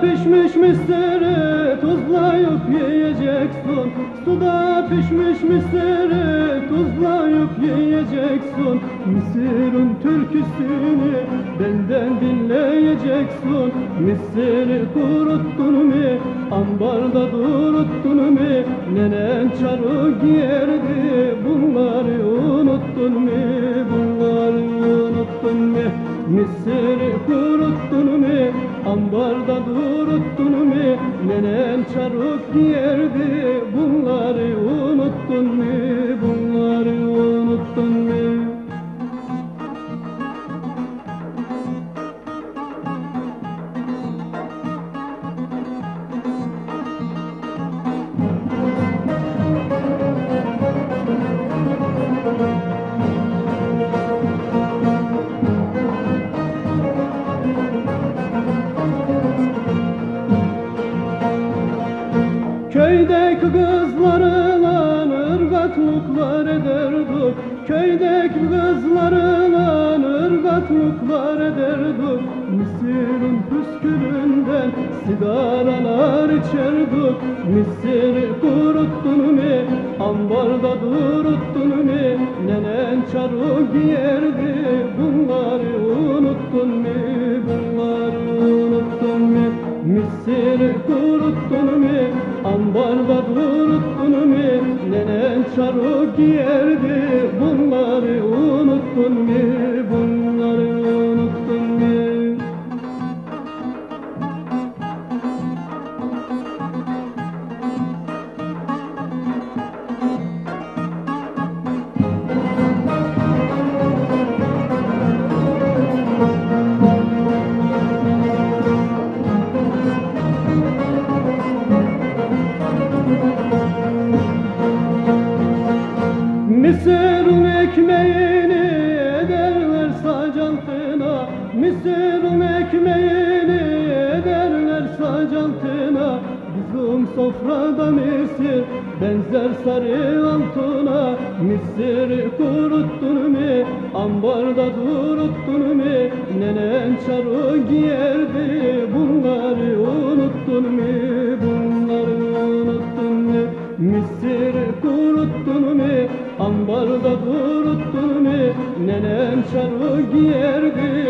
pişmiş mısırı tuzlayıp yiyeceksin. Suda pişmiş mısırı tuzlayıp yiyeceksin. Mısırın türküsünü benden dinleyeceksin. Mısırı kuruttun mu? Ambarda duruttun mu? Nenen çarı giyerdi Bunları unuttun mu Mısırı kuruttun mu? Ambarda duruttun mu? Nenen çarık giyerdi Bunları unuttun mu? Bunları unuttun mu Kızlarla ırgatlıklar ederdik Köydeki kızlarla ırgatlıklar ederdik Mısırın püskülünden sigaralar içerdik Mısırı kuruttun mu, ambarda duruttun mu Nenen çarı giyerdi, bunları unuttun mu Çarı giyerdi Mısırın ekmeğini ederler sacantına Mısırın ekmeğini ederler sacantına Bizim sofrada mısır benzer sarı altına. Mısırı kuruttun mu ambarda duruttun mu? Nenen çarı giyerdi bunları unuttun mu? Bunları unuttun mu? Mısır kuruttun mu Ambarda duruttun mu Nenem çarı giyerdi